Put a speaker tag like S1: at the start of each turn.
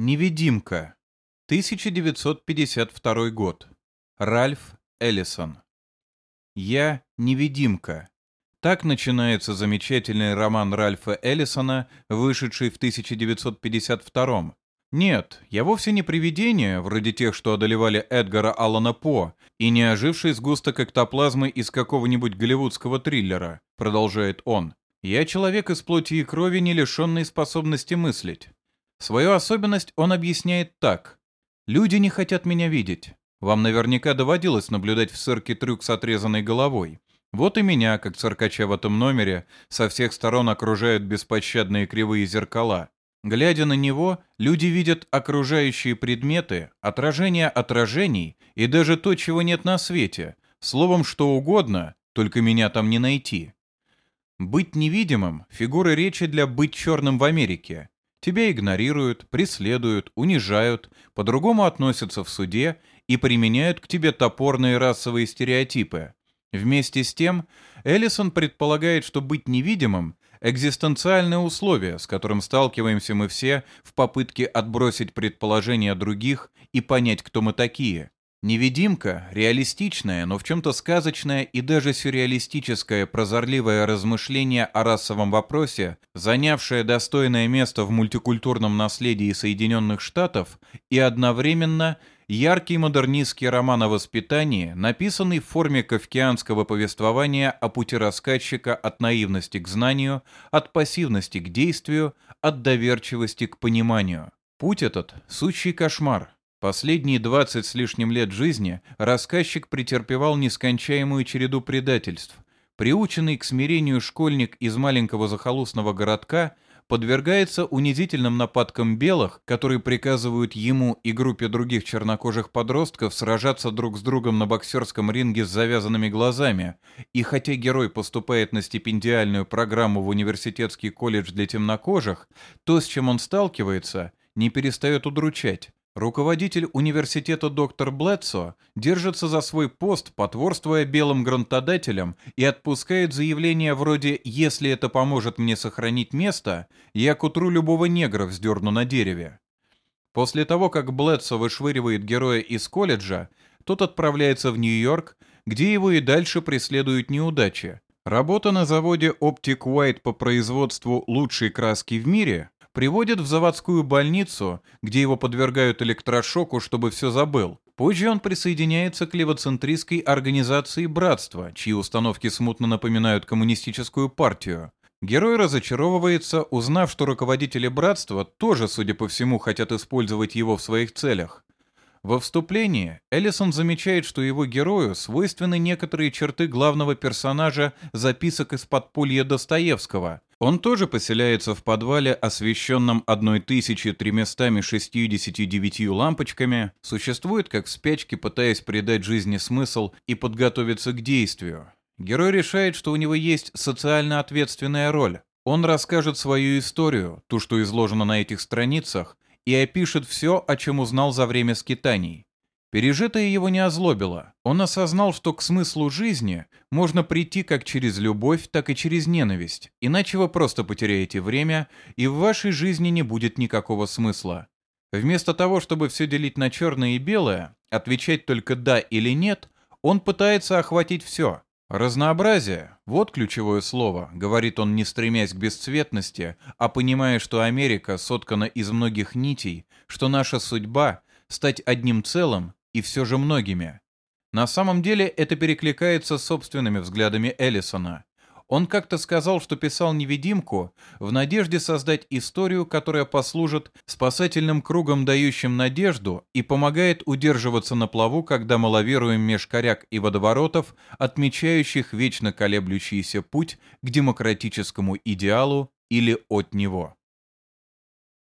S1: Невидимка. 1952 год. Ральф Эллисон. «Я невидимка». Так начинается замечательный роман Ральфа Эллисона, вышедший в 1952 Нет, я вовсе не привидение, вроде тех, что одолевали Эдгара Аллана По, и не оживший сгусток эктоплазмы из какого-нибудь голливудского триллера, продолжает он. Я человек из плоти и крови, не лишенный способности мыслить. Свою особенность он объясняет так. «Люди не хотят меня видеть. Вам наверняка доводилось наблюдать в цирке трюк с отрезанной головой. Вот и меня, как циркача в этом номере, со всех сторон окружают беспощадные кривые зеркала. Глядя на него, люди видят окружающие предметы, отражения отражений и даже то, чего нет на свете. Словом, что угодно, только меня там не найти. Быть невидимым – фигура речи для «быть черным в Америке». Тебя игнорируют, преследуют, унижают, по-другому относятся в суде и применяют к тебе топорные расовые стереотипы. Вместе с тем, Эллисон предполагает, что быть невидимым – экзистенциальное условие, с которым сталкиваемся мы все в попытке отбросить предположения других и понять, кто мы такие. Невидимка – реалистичное, но в чем-то сказочное и даже сюрреалистическое прозорливое размышление о расовом вопросе, занявшее достойное место в мультикультурном наследии Соединенных Штатов и одновременно яркий модернистский роман о воспитании, написанный в форме кавкианского повествования о пути рассказчика от наивности к знанию, от пассивности к действию, от доверчивости к пониманию. Путь этот – сущий кошмар – Последние двадцать с лишним лет жизни рассказчик претерпевал нескончаемую череду предательств. Приученный к смирению школьник из маленького захолустного городка подвергается унизительным нападкам белых, которые приказывают ему и группе других чернокожих подростков сражаться друг с другом на боксерском ринге с завязанными глазами. И хотя герой поступает на стипендиальную программу в университетский колледж для темнокожих, то, с чем он сталкивается, не перестает удручать. Руководитель университета доктор Блэдсо держится за свой пост, потворствуя белым грантодателям, и отпускает заявление вроде «если это поможет мне сохранить место, я к утру любого негра вздерну на дереве». После того, как Блэдсо вышвыривает героя из колледжа, тот отправляется в Нью-Йорк, где его и дальше преследуют неудачи. Работа на заводе Optic White по производству лучшей краски в мире приводит в заводскую больницу, где его подвергают электрошоку, чтобы все забыл. Позже он присоединяется к левоцентристской организации «Братство», чьи установки смутно напоминают коммунистическую партию. Герой разочаровывается, узнав, что руководители «Братства» тоже, судя по всему, хотят использовать его в своих целях. Во вступлении Эллисон замечает, что его герою свойственны некоторые черты главного персонажа записок из подполья Достоевского. Он тоже поселяется в подвале, освещенном 1369 лампочками, существует как в спячке, пытаясь придать жизни смысл и подготовиться к действию. Герой решает, что у него есть социально ответственная роль. Он расскажет свою историю, ту, что изложено на этих страницах, и опишет все, о чем узнал за время скитаний. Пережитое его не озлобило. Он осознал, что к смыслу жизни можно прийти как через любовь, так и через ненависть, иначе вы просто потеряете время, и в вашей жизни не будет никакого смысла. Вместо того, чтобы все делить на черное и белое, отвечать только «да» или «нет», он пытается охватить все. «Разнообразие» — вот ключевое слово, говорит он, не стремясь к бесцветности, а понимая, что Америка соткана из многих нитей, что наша судьба — стать одним целым и все же многими. На самом деле это перекликается с собственными взглядами Эллисона. Он как-то сказал, что писал «Невидимку» в надежде создать историю, которая послужит спасательным кругом, дающим надежду и помогает удерживаться на плаву, когда мы лавируем меж коряк и водоворотов, отмечающих вечно колеблющийся путь к демократическому идеалу или от него.